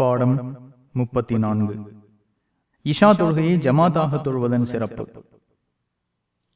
பாடம் முப்பத்தி நான்கு. இஷா தொழுகையை ஜமாத்தாக தொழுவதன் சிறப்பு.